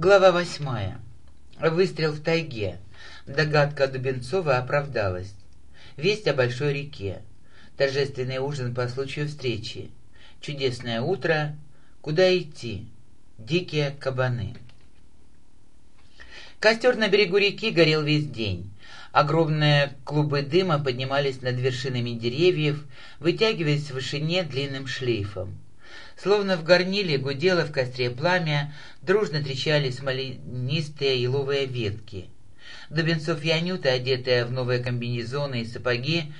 Глава восьмая. Выстрел в тайге. Догадка Дубенцова оправдалась. Весть о большой реке. Торжественный ужин по случаю встречи. Чудесное утро. Куда идти? Дикие кабаны. Костер на берегу реки горел весь день. Огромные клубы дыма поднимались над вершинами деревьев, вытягиваясь в вышине длинным шлейфом. Словно в горниле гудело в костре пламя, дружно трещали смоленистые еловые ветки. Дубенцов и Анюта, одетые в новые комбинезоны и сапоги,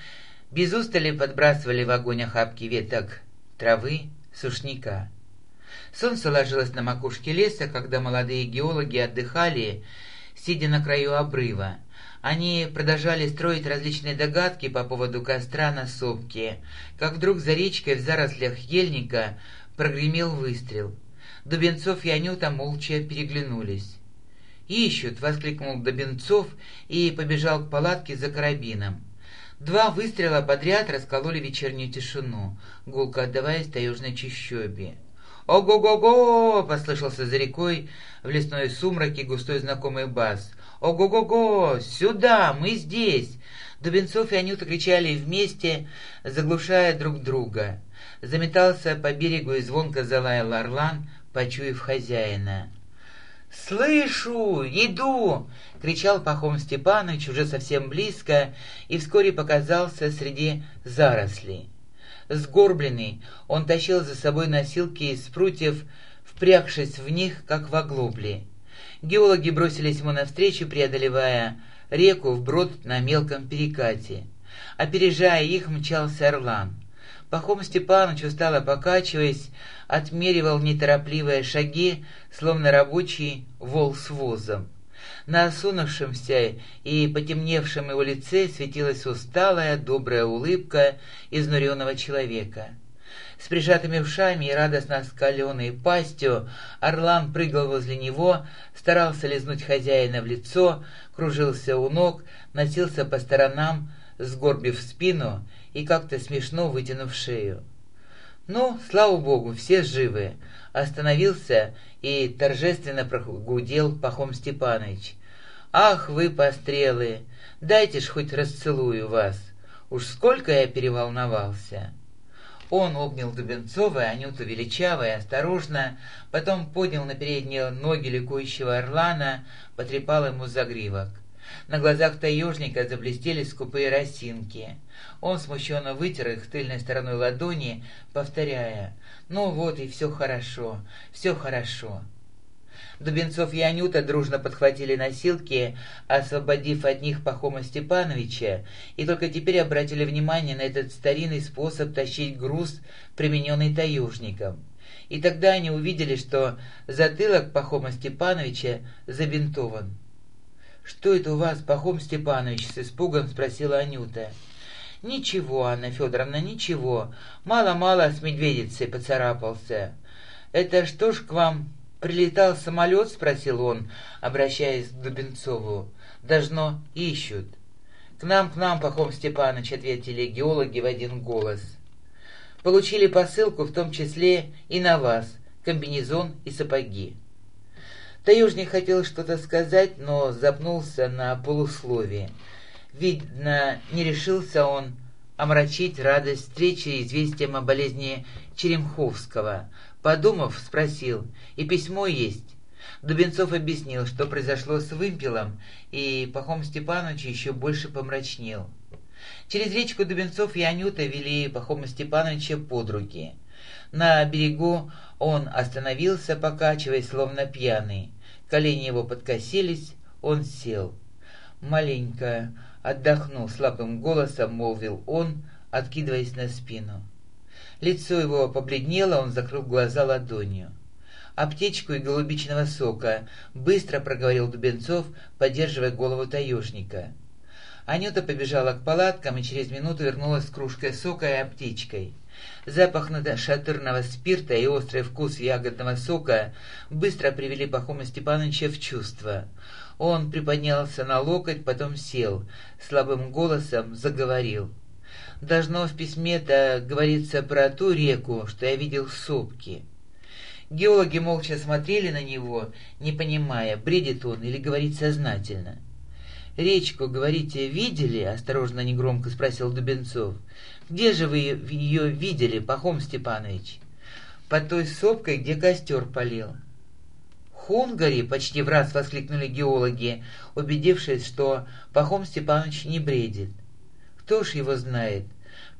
без устали подбрасывали в огонь охапки веток травы, сушняка. Солнце ложилось на макушке леса, когда молодые геологи отдыхали, сидя на краю обрыва. Они продолжали строить различные догадки по поводу костра на сопке, как вдруг за речкой в зарослях ельника Прогремел выстрел. Дубенцов и Анюта молча переглянулись. «Ищут!» — воскликнул Дубенцов и побежал к палатке за карабином. Два выстрела подряд раскололи вечернюю тишину, гулко отдаваясь таежной чащобе. «Ого-го-го!» — послышался за рекой в лесной сумраке густой знакомый бас. «Ого-го-го! Сюда! Мы здесь!» Дубенцов и Анюта кричали вместе, заглушая друг друга заметался по берегу и звонко залаял орлан, почуяв хозяина. «Слышу! Иду!» — кричал Пахом Степанович уже совсем близко и вскоре показался среди зарослей. Сгорбленный, он тащил за собой носилки из прутьев, впрягшись в них, как в оглобли. Геологи бросились ему навстречу, преодолевая реку вброд на мелком перекате. Опережая их, мчался Орлан. Пахом Степанович, устало покачиваясь, отмеривал неторопливые шаги, словно рабочий вол с возом. На осунувшемся и потемневшем его лице светилась усталая, добрая улыбка изнуренного человека. С прижатыми ушами и радостно оскаленной пастью Орлан прыгал возле него, старался лизнуть хозяина в лицо, кружился у ног, носился по сторонам, сгорбив спину и как-то смешно вытянув шею. «Ну, слава богу, все живы!» Остановился и торжественно прогудел Пахом Степаныч. «Ах вы, пострелы! Дайте ж хоть расцелую вас! Уж сколько я переволновался!» Он обнял Дубенцова и Анюту величаво и осторожно, потом поднял на передние ноги ликующего орлана, потрепал ему загривок. На глазах таежника заблестели скупые росинки. Он смущенно вытер их тыльной стороной ладони, повторяя «Ну вот и все хорошо, все хорошо». Дубенцов и Анюта дружно подхватили носилки, освободив от них Пахома Степановича, и только теперь обратили внимание на этот старинный способ тащить груз, примененный таежником. И тогда они увидели, что затылок Пахома Степановича забинтован. «Что это у вас, Пахом Степанович?» — с испугом спросила Анюта. «Ничего, Анна Федоровна, ничего. Мало-мало с медведицей поцарапался. Это что ж к вам прилетал самолет?» — спросил он, обращаясь к Дубенцову. «Должно ищут». «К нам, к нам, Пахом Степанович», — ответили геологи в один голос. «Получили посылку, в том числе и на вас, комбинезон и сапоги». Таежник хотел что-то сказать, но запнулся на полусловие. Видно, не решился он омрачить радость встречи известием о болезни Черемховского. Подумав, спросил, и письмо есть. Дубенцов объяснил, что произошло с вымпелом, и Пахом Степанович еще больше помрачнел. Через речку Дубенцов и Анюта вели Пахома Степановича под руки. На берегу он остановился, покачиваясь, словно пьяный. Колени его подкосились, он сел. «Маленько отдохнул», — слабым голосом молвил он, откидываясь на спину. Лицо его побледнело, он закрыл глаза ладонью. «Аптечку и голубичного сока», — быстро проговорил Дубенцов, поддерживая голову таежника. Анюта побежала к палаткам и через минуту вернулась с кружкой сока и аптечкой. Запах шатырного спирта и острый вкус ягодного сока быстро привели Пахома Степановича в чувство. Он приподнялся на локоть, потом сел, слабым голосом заговорил. «Должно в письме-то говорится про ту реку, что я видел в сопке». Геологи молча смотрели на него, не понимая, бредит он или говорит сознательно. «Речку, говорите, видели?» — осторожно негромко спросил Дубенцов. «Где же вы ее видели, Пахом Степанович?» «Под той сопкой, где костер полил». «Хунгари!» — почти в раз воскликнули геологи, убедившись, что Пахом Степанович не бредит. «Кто ж его знает?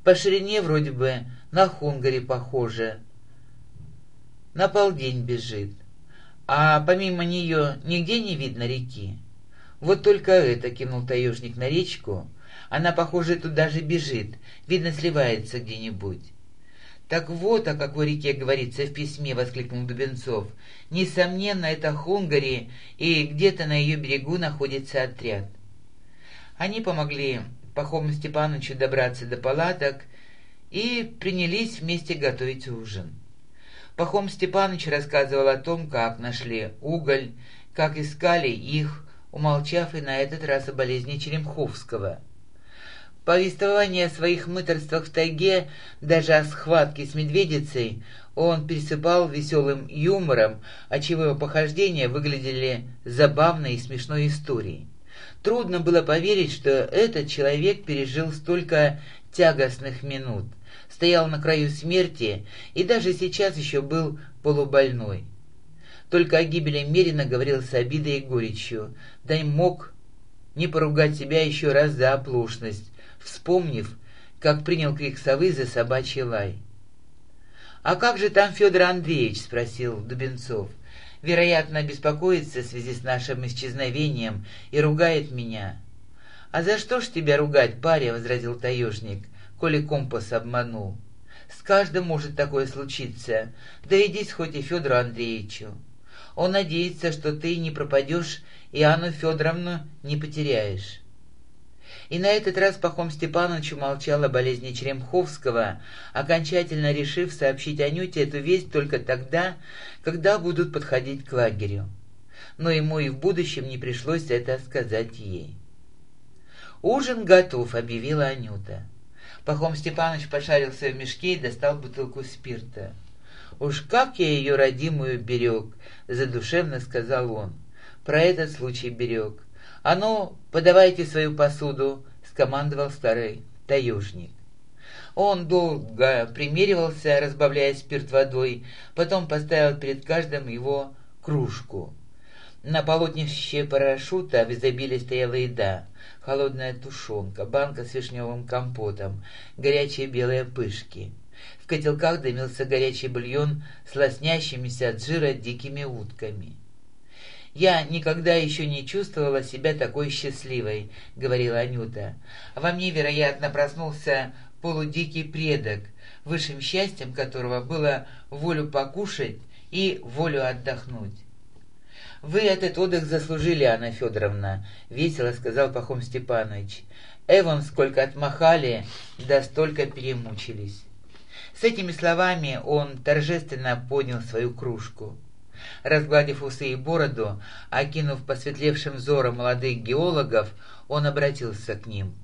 По ширине вроде бы на Хунгари похоже. На полдень бежит. А помимо нее нигде не видно реки. Вот только это, кинул таежник на речку, она, похоже, тут даже бежит, видно, сливается где-нибудь. «Так вот о какой реке говорится в письме!» — воскликнул Дубенцов. «Несомненно, это Хунгари, и где-то на ее берегу находится отряд». Они помогли Пахому Степановичу добраться до палаток и принялись вместе готовить ужин. Пахом Степанович рассказывал о том, как нашли уголь, как искали их, умолчав и на этот раз о болезни Черемховского. Повествование о своих мыторствах в тайге, даже о схватке с медведицей, он пересыпал веселым юмором, отчего его похождения выглядели забавной и смешной историей. Трудно было поверить, что этот человек пережил столько тягостных минут, стоял на краю смерти и даже сейчас еще был полубольной. Только о гибели Мерина говорил с обидой и горечью, да и мог не поругать себя еще раз за оплошность, вспомнив, как принял крик совы за собачий лай. «А как же там Федор Андреевич?» — спросил Дубенцов. «Вероятно, беспокоится в связи с нашим исчезновением и ругает меня». «А за что ж тебя ругать, паря?» — возразил таежник, коли компас обманул. «С каждым может такое случиться. Доведись хоть и Федору Андреевичу. Он надеется, что ты не пропадешь и Анну Федоровну не потеряешь». И на этот раз Пахом Степанович умолчал о болезни Черемховского, окончательно решив сообщить Анюте эту весть только тогда, когда будут подходить к лагерю. Но ему и в будущем не пришлось это сказать ей. «Ужин готов», — объявила Анюта. Пахом Степанович пошарился в мешке и достал бутылку спирта. «Уж как я ее родимую берег!» — задушевно сказал он. «Про этот случай берег. «А ну, подавайте свою посуду», — скомандовал старый таежник. Он долго примеривался, разбавляя спирт водой, потом поставил перед каждым его кружку. На полотнище парашюта в изобилии стояла еда, холодная тушенка, банка с вишневым компотом, горячие белые пышки. В котелках дымился горячий бульон с лоснящимися от жира дикими утками. «Я никогда еще не чувствовала себя такой счастливой», — говорила Анюта. «Во мне, вероятно, проснулся полудикий предок, высшим счастьем которого было волю покушать и волю отдохнуть». «Вы этот отдых заслужили, Анна Федоровна», — весело сказал Пахом Степанович. «Эван сколько отмахали, да столько перемучились». С этими словами он торжественно поднял свою кружку. Разгладив усы и бороду, окинув посветлевшим взором молодых геологов, он обратился к ним.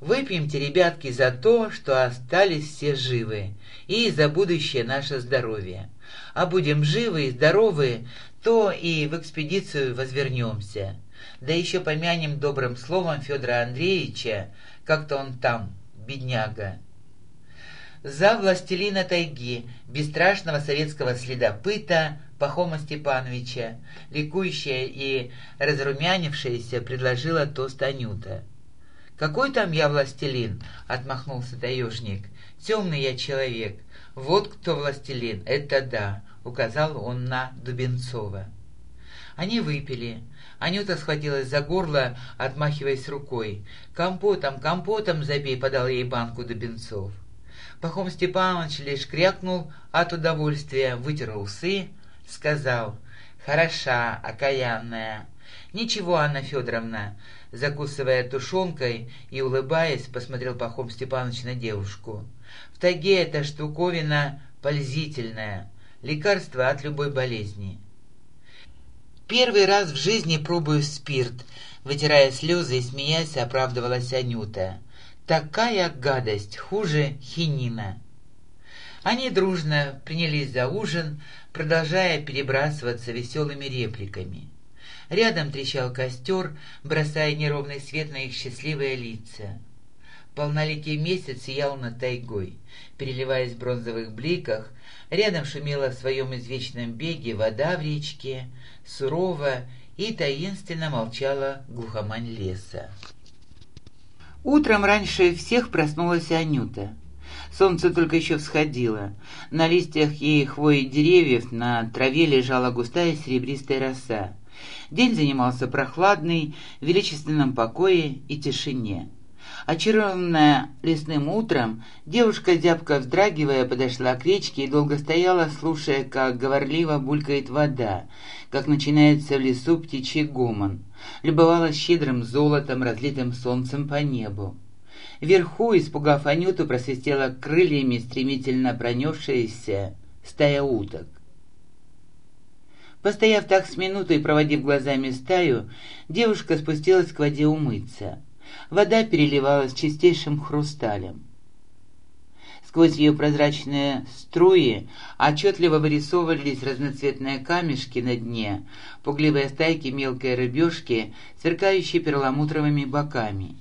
«Выпьемте, ребятки, за то, что остались все живы, и за будущее наше здоровье. А будем живы и здоровы, то и в экспедицию возвернемся. Да еще помянем добрым словом Федора Андреевича, как-то он там, бедняга, за властелина тайги, бесстрашного советского следопыта Пахома Степановича, ликующая и разрумянившаяся, предложила тост Анюта. «Какой там я властелин?» — отмахнулся таежник. «Темный я человек. Вот кто властелин, это да!» — указал он на Дубенцова. Они выпили. Анюта схватилась за горло, отмахиваясь рукой. «Компотом, компотом забей!» — подал ей банку Дубенцов. Пахом Степанович лишь крякнул от удовольствия, вытер усы, сказал «Хороша, окаянная». «Ничего, Анна Федоровна», закусывая тушенкой и улыбаясь, посмотрел Пахом Степанович на девушку. «В тайге эта штуковина пользительная, лекарство от любой болезни». «Первый раз в жизни пробую спирт», вытирая слезы и смеясь, оправдывалась Анюта. Такая гадость, хуже хинина. Они дружно принялись за ужин, продолжая перебрасываться веселыми репликами. Рядом трещал костер, бросая неровный свет на их счастливые лица. Полнолетий месяц сиял над тайгой, переливаясь в бронзовых бликах, рядом шумела в своем извечном беге вода в речке, сурово и таинственно молчала глухомань леса. Утром раньше всех проснулась Анюта. Солнце только еще всходило. На листьях ей хвои деревьев на траве лежала густая серебристая роса. День занимался прохладный, в величественном покое и тишине. Очарованная лесным утром, девушка, зябко вздрагивая, подошла к речке и долго стояла, слушая, как говорливо булькает вода, как начинается в лесу птичий гомон. Любовалась щедрым золотом, разлитым солнцем по небу. Вверху, испугав Анюту, просвистела крыльями стремительно пронесшаяся стая уток. Постояв так с минутой проводив глазами стаю, девушка спустилась к воде умыться. Вода переливалась чистейшим хрусталем. Сквозь ее прозрачные струи отчетливо вырисовывались разноцветные камешки на дне, пугливые стайки мелкой рыбешки, сверкающие перламутровыми боками.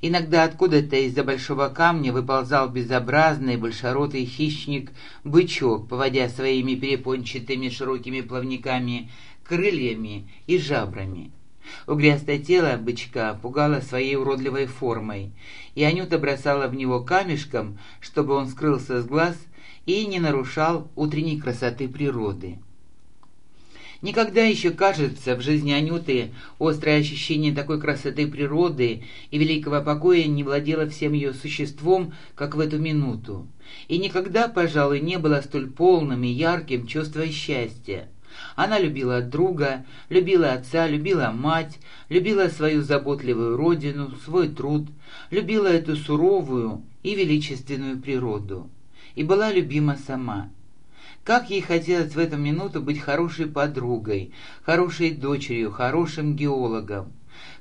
Иногда откуда-то из-за большого камня выползал безобразный большеротый хищник-бычок, поводя своими перепончатыми широкими плавниками крыльями и жабрами. Угрястое тело бычка пугало своей уродливой формой, и Анюта бросала в него камешком, чтобы он скрылся с глаз и не нарушал утренней красоты природы. Никогда еще, кажется, в жизни Анюты острое ощущение такой красоты природы и великого покоя не владело всем ее существом, как в эту минуту. И никогда, пожалуй, не было столь полным и ярким чувство счастья. Она любила друга, любила отца, любила мать, любила свою заботливую родину, свой труд, любила эту суровую и величественную природу. И была любима сама. Как ей хотелось в эту минуту быть хорошей подругой, хорошей дочерью, хорошим геологом.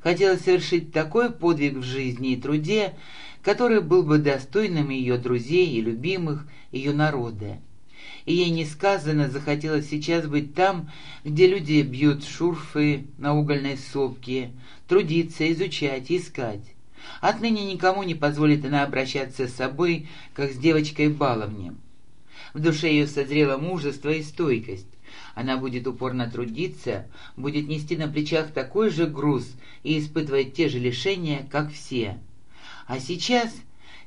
Хотелось совершить такой подвиг в жизни и труде, который был бы достойным ее друзей и любимых, ее народа и ей несказанно захотелось сейчас быть там, где люди бьют шурфы на угольной сопке, трудиться, изучать, искать. Отныне никому не позволит она обращаться с собой, как с девочкой-баловнем. В душе ее созрело мужество и стойкость. Она будет упорно трудиться, будет нести на плечах такой же груз и испытывать те же лишения, как все. А сейчас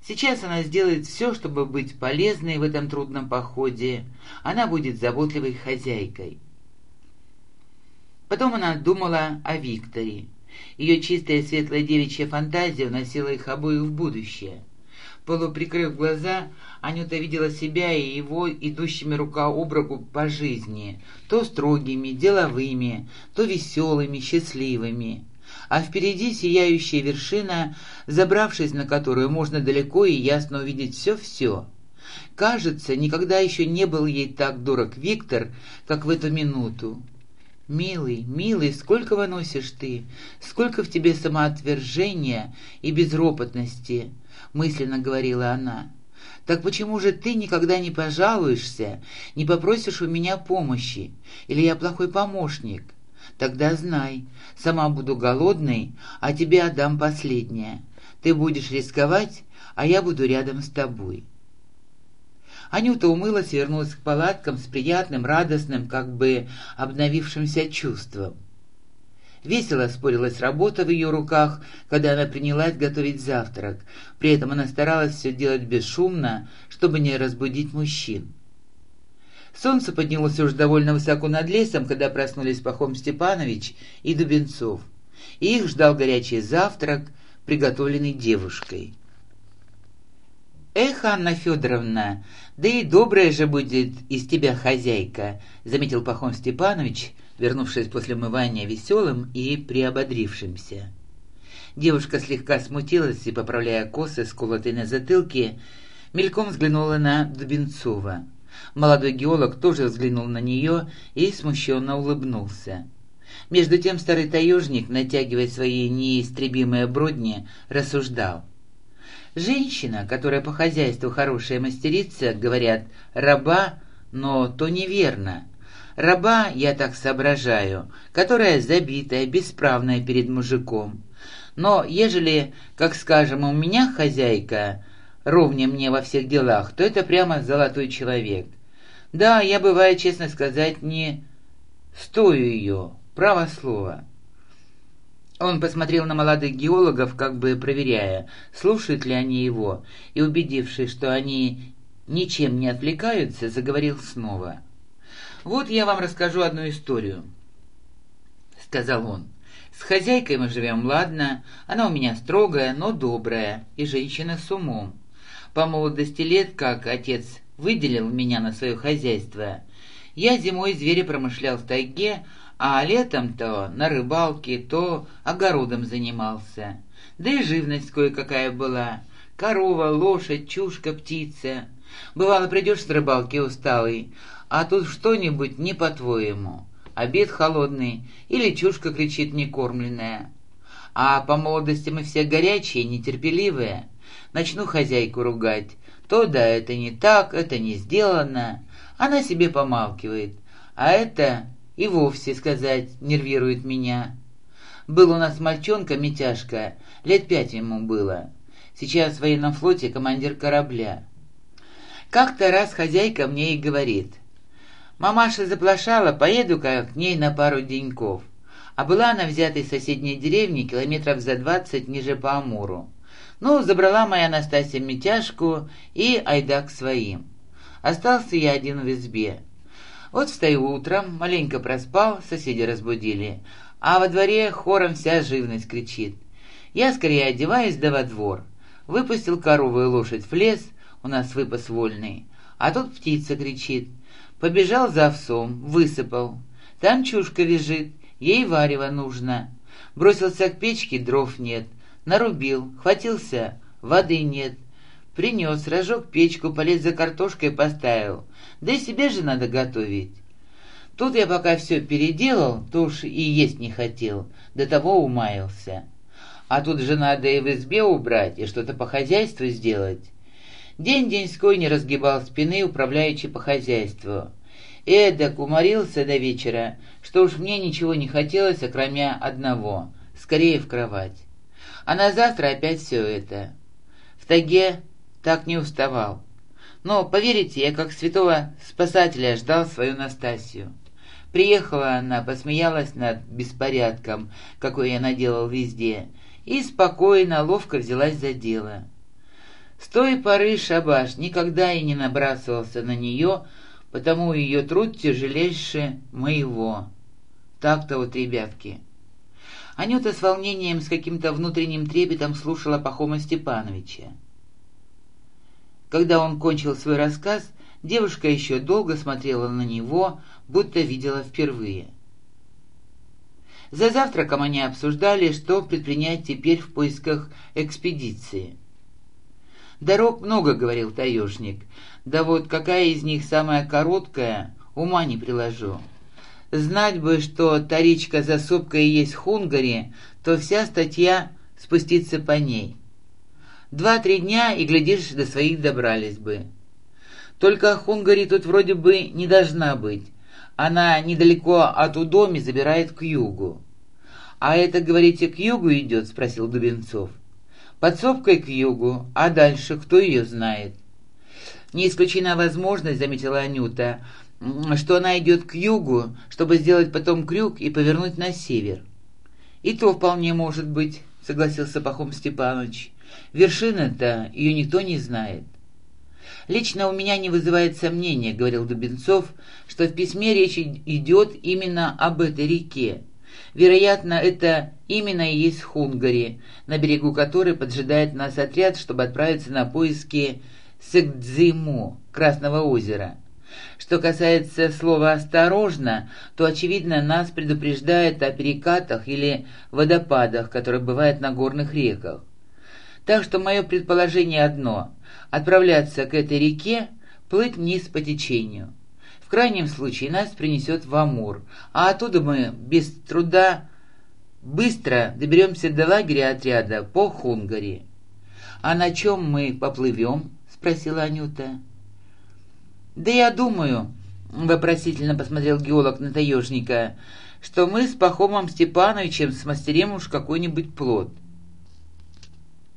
Сейчас она сделает все, чтобы быть полезной в этом трудном походе. Она будет заботливой хозяйкой. Потом она думала о Викторе. Ее чистая светлая девичья фантазия вносила их обоих в будущее. Полуприкрыв глаза, Анюта видела себя и его идущими рука об руку по жизни, то строгими, деловыми, то веселыми, счастливыми а впереди сияющая вершина, забравшись на которую можно далеко и ясно увидеть все-все. Кажется, никогда еще не был ей так дорог Виктор, как в эту минуту. «Милый, милый, сколько выносишь ты, сколько в тебе самоотвержения и безропотности!» — мысленно говорила она. «Так почему же ты никогда не пожалуешься, не попросишь у меня помощи? Или я плохой помощник? Тогда знай, сама буду голодной, а тебе отдам последнее. Ты будешь рисковать, а я буду рядом с тобой». Анюта умылась и вернулась к палаткам с приятным, радостным, как бы обновившимся чувством. Весело спорилась работа в ее руках, когда она принялась готовить завтрак. При этом она старалась все делать бесшумно, чтобы не разбудить мужчин. Солнце поднялось уж довольно высоко над лесом, когда проснулись Пахом Степанович и Дубенцов. И их ждал горячий завтрак, приготовленный девушкой. «Эх, Анна Федоровна, да и добрая же будет из тебя хозяйка», — заметил Пахом Степанович, вернувшись после мывания веселым и приободрившимся. Девушка слегка смутилась и, поправляя косы, сколотые на затылке, мельком взглянула на Дубенцова. Молодой геолог тоже взглянул на нее и смущенно улыбнулся. Между тем старый таежник, натягивая свои неистребимые бродни, рассуждал. Женщина, которая по хозяйству хорошая мастерица, говорят, раба, но то неверно. Раба, я так соображаю, которая забитая, бесправная перед мужиком. Но ежели, как скажем, у меня хозяйка, ровня мне во всех делах, то это прямо золотой человек. Да, я, бывает, честно сказать, не стою ее, право слово. Он посмотрел на молодых геологов, как бы проверяя, слушают ли они его, и, убедившись, что они ничем не отвлекаются, заговорил снова. «Вот я вам расскажу одну историю», — сказал он. «С хозяйкой мы живем, ладно, она у меня строгая, но добрая, и женщина с умом. По молодости лет, как отец выделил меня на свое хозяйство, я зимой звери промышлял в тайге, а летом то на рыбалке, то огородом занимался. Да и живность кое-какая была. Корова, лошадь, чушка, птица. Бывало, придешь с рыбалки усталый, а тут что-нибудь не по-твоему. Обед холодный или чушка кричит некормленная. А по молодости мы все горячие, нетерпеливые. Начну хозяйку ругать. То да, это не так, это не сделано. Она себе помалкивает. А это и вовсе сказать нервирует меня. Был у нас мальчонка Митяшка, лет пять ему было. Сейчас в военном флоте командир корабля. Как-то раз хозяйка мне и говорит. «Мамаша заплашала, поеду-ка к ней на пару деньков». А была она взята из соседней деревни километров за двадцать ниже по Амуру. Ну, забрала моя Настасья Митяшку и айда к своим. Остался я один в избе. Вот встаю утром, маленько проспал, соседи разбудили, а во дворе хором вся живность кричит. Я скорее одеваюсь да во двор. Выпустил корову и лошадь в лес, у нас выпас вольный, а тут птица кричит. Побежал за овсом, высыпал. Там чушка лежит, ей варево нужно. Бросился к печке, дров нет. Нарубил, хватился, воды нет. Принес, разжег печку, полез за картошкой поставил. Да и себе же надо готовить. Тут я пока все переделал, то уж и есть не хотел, до того умаялся. А тут же надо и в избе убрать, и что-то по хозяйству сделать. День-деньской не разгибал спины, управляючи по хозяйству. Эдак уморился до вечера, что уж мне ничего не хотелось, окромя одного — скорее в кровать. А на завтра опять все это. В таге так не уставал. Но, поверите, я как святого спасателя ждал свою Настасью. Приехала она, посмеялась над беспорядком, какой я наделал везде, и спокойно, ловко взялась за дело. С той поры Шабаш никогда и не набрасывался на нее, потому ее труд тяжелейше моего. Так-то вот, ребятки. Анюта с волнением, с каким-то внутренним трепетом слушала Пахома Степановича. Когда он кончил свой рассказ, девушка еще долго смотрела на него, будто видела впервые. За завтраком они обсуждали, что предпринять теперь в поисках экспедиции. «Дорог много», — говорил таежник, — «да вот какая из них самая короткая, ума не приложу. Знать бы, что Таричка за сопкой есть Хунгари, то вся статья спустится по ней». Два-три дня, и, глядишь, до своих добрались бы. Только Хунгари тут вроде бы не должна быть. Она недалеко от Удоми забирает к югу. «А это, говорите, к югу идет?» — спросил Дубенцов. «Под сопкой к югу, а дальше кто ее знает?» «Не исключена возможность», — заметила Анюта, «что она идет к югу, чтобы сделать потом крюк и повернуть на север». «И то вполне может быть», — согласился Пахом Степанович. Вершина-то ее никто не знает. «Лично у меня не вызывает сомнения», — говорил Дубенцов, «что в письме речь идет именно об этой реке. Вероятно, это именно и есть Хунгари, на берегу которой поджидает нас отряд, чтобы отправиться на поиски Сэгдзиму, Красного озера. Что касается слова «осторожно», то, очевидно, нас предупреждает о перекатах или водопадах, которые бывают на горных реках. Так что мое предположение одно — отправляться к этой реке, плыть вниз по течению. В крайнем случае нас принесет в Амур, а оттуда мы без труда быстро доберемся до лагеря отряда по Хунгари. «А на чем мы поплывем?» — спросила Анюта. «Да я думаю», — вопросительно посмотрел геолог на таежника, «что мы с Пахомом Степановичем смастерим уж какой-нибудь плод».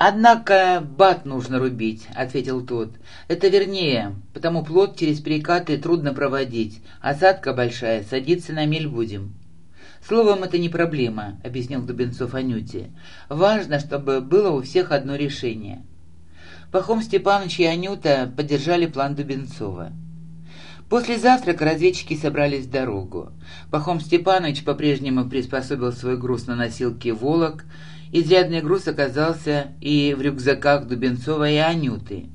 «Однако бат нужно рубить», — ответил тот. «Это вернее, потому плод через перекаты трудно проводить. Осадка большая, садиться на мель будем». «Словом, это не проблема», — объяснил Дубенцов Анюте. «Важно, чтобы было у всех одно решение». Пахом Степанович и Анюта поддержали план Дубенцова. После завтрака разведчики собрались в дорогу. Пахом Степанович по-прежнему приспособил свой груз на носилке «Волок», Изрядный груз оказался и в рюкзаках Дубенцова и Анюты.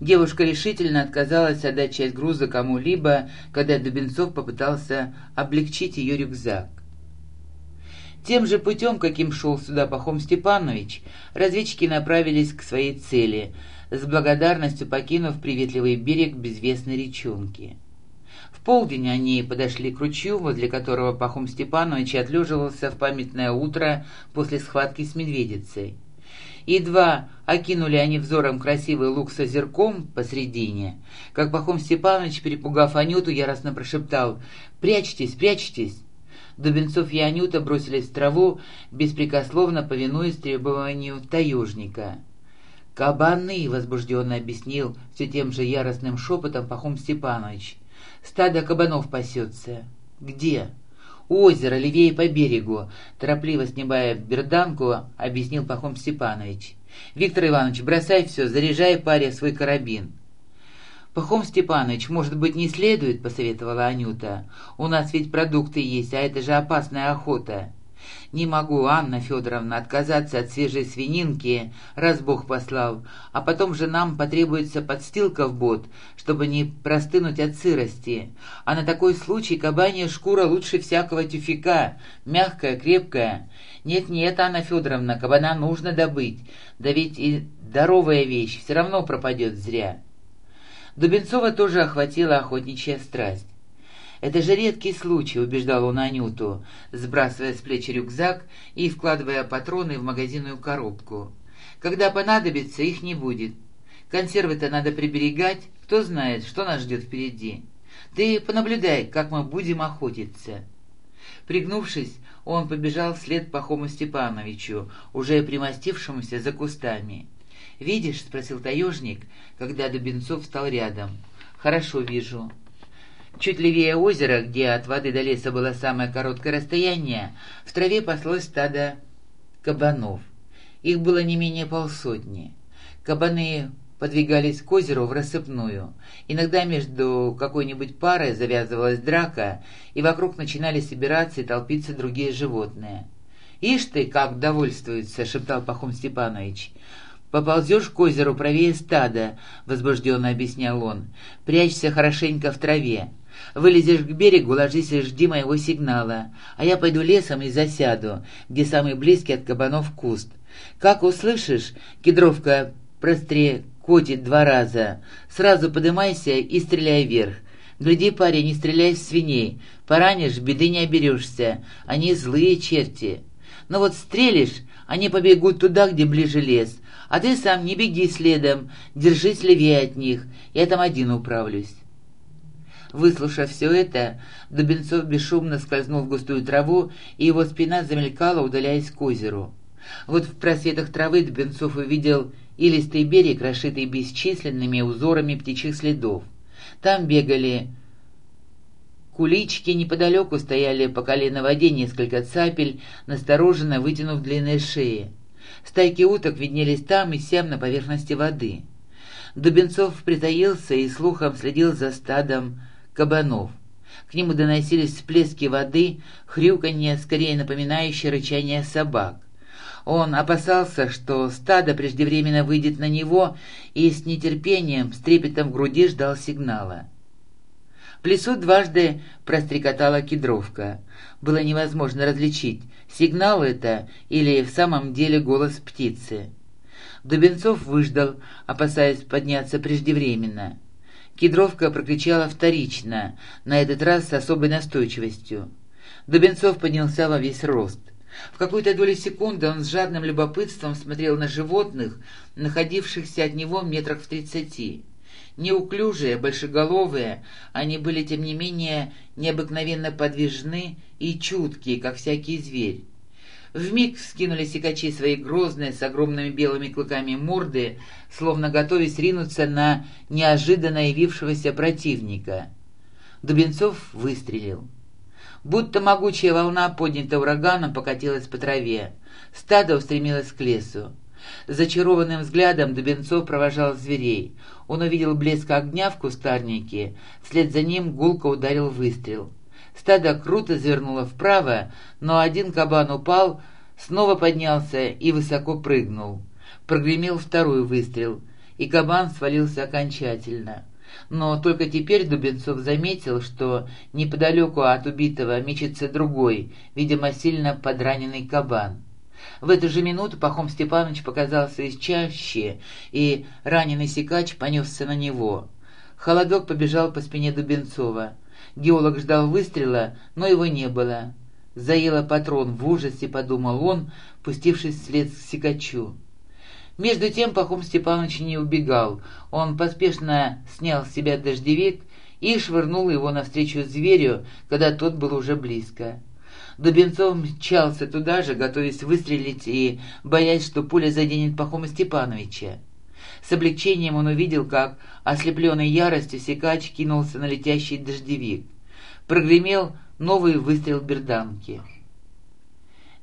Девушка решительно отказалась отдать часть груза кому-либо, когда Дубенцов попытался облегчить ее рюкзак. Тем же путем, каким шел сюда Пахом Степанович, разведчики направились к своей цели, с благодарностью покинув приветливый берег безвестной речонки. В полдень они подошли к ручью, возле которого Пахом Степанович отлеживался в памятное утро после схватки с медведицей. Едва окинули они взором красивый луг с озерком посредине, как Пахом Степанович, перепугав Анюту, яростно прошептал «Прячьтесь, прячьтесь!» Дубенцов и Анюта бросились в траву, беспрекословно повинуясь требованию таежника. «Кабаны!» — возбужденно объяснил все тем же яростным шепотом Пахом Степанович. Стадо кабанов пасется. Где? У озера, левее по берегу, торопливо снимая берданку, объяснил Пахом Степанович. Виктор Иванович, бросай все, заряжай паре свой карабин. «Пахом Степанович, может быть, не следует?» — посоветовала Анюта. «У нас ведь продукты есть, а это же опасная охота». Не могу, Анна Федоровна, отказаться от свежей свининки, раз Бог послал, а потом же нам потребуется подстилка в бот, чтобы не простынуть от сырости. А на такой случай кабанья шкура лучше всякого тюфика, мягкая, крепкая. Нет-нет, Анна Федоровна, кабана нужно добыть, да ведь и здоровая вещь все равно пропадет зря. Дубенцова тоже охватила охотничья страсть. «Это же редкий случай», — убеждал он Анюту, сбрасывая с плечи рюкзак и вкладывая патроны в магазинную коробку. «Когда понадобится, их не будет. Консервы-то надо приберегать, кто знает, что нас ждет впереди. Ты понаблюдай, как мы будем охотиться». Пригнувшись, он побежал вслед Пахому Степановичу, уже примостившемуся за кустами. «Видишь?» — спросил таежник, когда Дубенцов встал рядом. «Хорошо вижу». Чуть левее озера, где от воды до леса было самое короткое расстояние, в траве паслось стадо кабанов. Их было не менее полсотни. Кабаны подвигались к озеру в рассыпную. Иногда между какой-нибудь парой завязывалась драка, и вокруг начинали собираться и толпиться другие животные. «Ишь ты, как довольствуется!» — шептал Пахом Степанович. «Поползешь к озеру правее стада», — возбужденно объяснял он. «Прячься хорошенько в траве. Вылезешь к берегу, ложись и жди моего сигнала, а я пойду лесом и засяду, где самый близкий от кабанов куст. Как услышишь, кедровка прострекотит два раза, сразу подымайся и стреляй вверх. Гляди, парень, не стреляй в свиней, поранишь, беды не оберешься, они злые черти. Но вот стрелишь, они побегут туда, где ближе лес, а ты сам не беги следом, держись левее от них, я там один управлюсь. Выслушав все это, Дубенцов бесшумно скользнул в густую траву, и его спина замелькала, удаляясь к озеру. Вот в просветах травы Дубенцов увидел илистый берег, расшитый бесчисленными узорами птичьих следов. Там бегали кулички, неподалеку стояли по колено в воде несколько цапель, настороженно вытянув длинные шеи. Стайки уток виднелись там и сям на поверхности воды. Дубенцов притаился и слухом следил за стадом кабанов. К нему доносились всплески воды, хрюканье, скорее напоминающее рычание собак. Он опасался, что стадо преждевременно выйдет на него, и с нетерпением, с трепетом в груди ждал сигнала. В лесу дважды прострекотала кедровка. Было невозможно различить, сигнал это или в самом деле голос птицы. Дубенцов выждал, опасаясь подняться преждевременно. Кедровка прокричала вторично, на этот раз с особой настойчивостью. Дубенцов поднялся во весь рост. В какую-то долю секунды он с жадным любопытством смотрел на животных, находившихся от него метрах в тридцати. Неуклюжие, большеголовые, они были, тем не менее, необыкновенно подвижны и чуткие, как всякий зверь. Вмиг вскинули сикачи свои грозные с огромными белыми клыками морды, словно готовясь ринуться на неожиданно явившегося противника. Дубенцов выстрелил. Будто могучая волна, поднятая ураганом, покатилась по траве. Стадо устремилось к лесу. Зачарованным взглядом Дубенцов провожал зверей. Он увидел блеск огня в кустарнике, вслед за ним гулко ударил выстрел. Стадо круто завернуло вправо, но один кабан упал, снова поднялся и высоко прыгнул. Прогремел второй выстрел, и кабан свалился окончательно. Но только теперь Дубенцов заметил, что неподалеку от убитого мечется другой, видимо, сильно подраненный кабан. В эту же минуту Пахом Степанович показался из чаще, и раненый сикач понесся на него. Холодок побежал по спине Дубенцова. Геолог ждал выстрела, но его не было. Заело патрон в ужасе, подумал он, пустившись вслед к сикачу. Между тем Пахом Степанович не убегал. Он поспешно снял с себя дождевик и швырнул его навстречу зверю, когда тот был уже близко. Дубенцов мчался туда же, готовясь выстрелить и боясь, что пуля заденет Пахома Степановича. С облегчением он увидел, как, ослепленный яростью, Сикач кинулся на летящий дождевик. Прогремел новый выстрел берданки.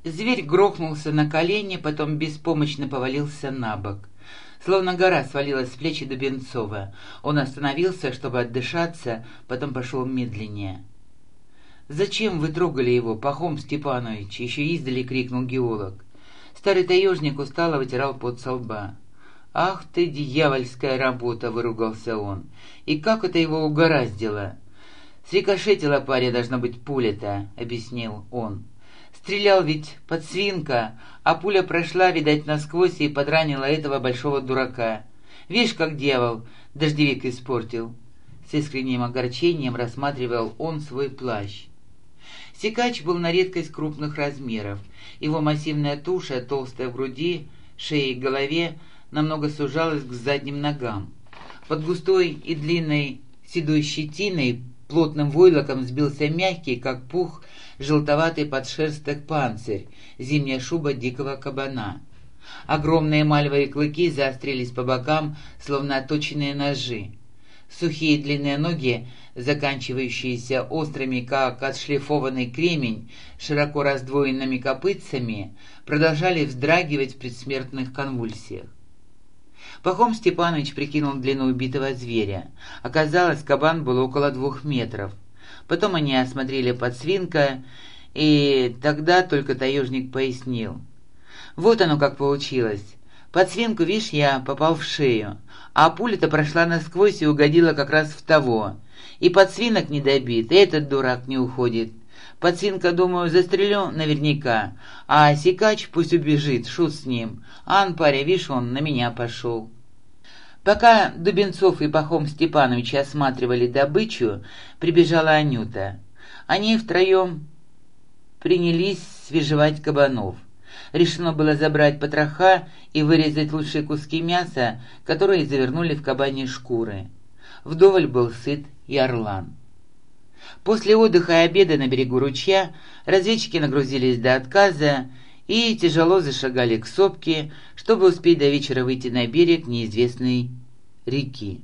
Зверь грохнулся на колени, потом беспомощно повалился на бок. Словно гора свалилась с плечи Дубенцова. Он остановился, чтобы отдышаться, потом пошел медленнее. «Зачем вы трогали его, Пахом Степанович?» — еще издали крикнул геолог. Старый таежник устало вытирал пот со лба. «Ах ты, дьявольская работа!» — выругался он. «И как это его угораздило?» «Срикошетила паре, должна быть, пуля-то», — объяснил он. «Стрелял ведь под свинка, а пуля прошла, видать, насквозь и подранила этого большого дурака. Видишь, как дьявол дождевик испортил». С искренним огорчением рассматривал он свой плащ. Сикач был на редкость крупных размеров. Его массивная туша, толстая в груди, шее и голове, намного сужалась к задним ногам. Под густой и длинной седой щетиной плотным войлоком сбился мягкий, как пух, желтоватый подшерсток панцирь, зимняя шуба дикого кабана. Огромные мальвовые клыки заострились по бокам, словно оточенные ножи. Сухие длинные ноги заканчивающиеся острыми, как отшлифованный кремень, широко раздвоенными копытцами, продолжали вздрагивать в предсмертных конвульсиях. Пахом Степанович прикинул длину убитого зверя. Оказалось, кабан был около двух метров. Потом они осмотрели подсвинка, и тогда только таежник пояснил. Вот оно как получилось. Под свинку, видишь, я попал в шею, а пуля-то прошла насквозь и угодила как раз в того. И подсвинок не добит, и этот дурак не уходит. Подсвинка, думаю, застрелю наверняка, а сикач пусть убежит, шут с ним. Ан, паря, видишь, он на меня пошел. Пока Дубенцов и Пахом Степанович осматривали добычу, прибежала Анюта. Они втроем принялись свежевать кабанов. Решено было забрать потроха и вырезать лучшие куски мяса, которые завернули в кабани шкуры. Вдоволь был сыт и орлан. После отдыха и обеда на берегу ручья разведчики нагрузились до отказа и тяжело зашагали к сопке, чтобы успеть до вечера выйти на берег неизвестной реки.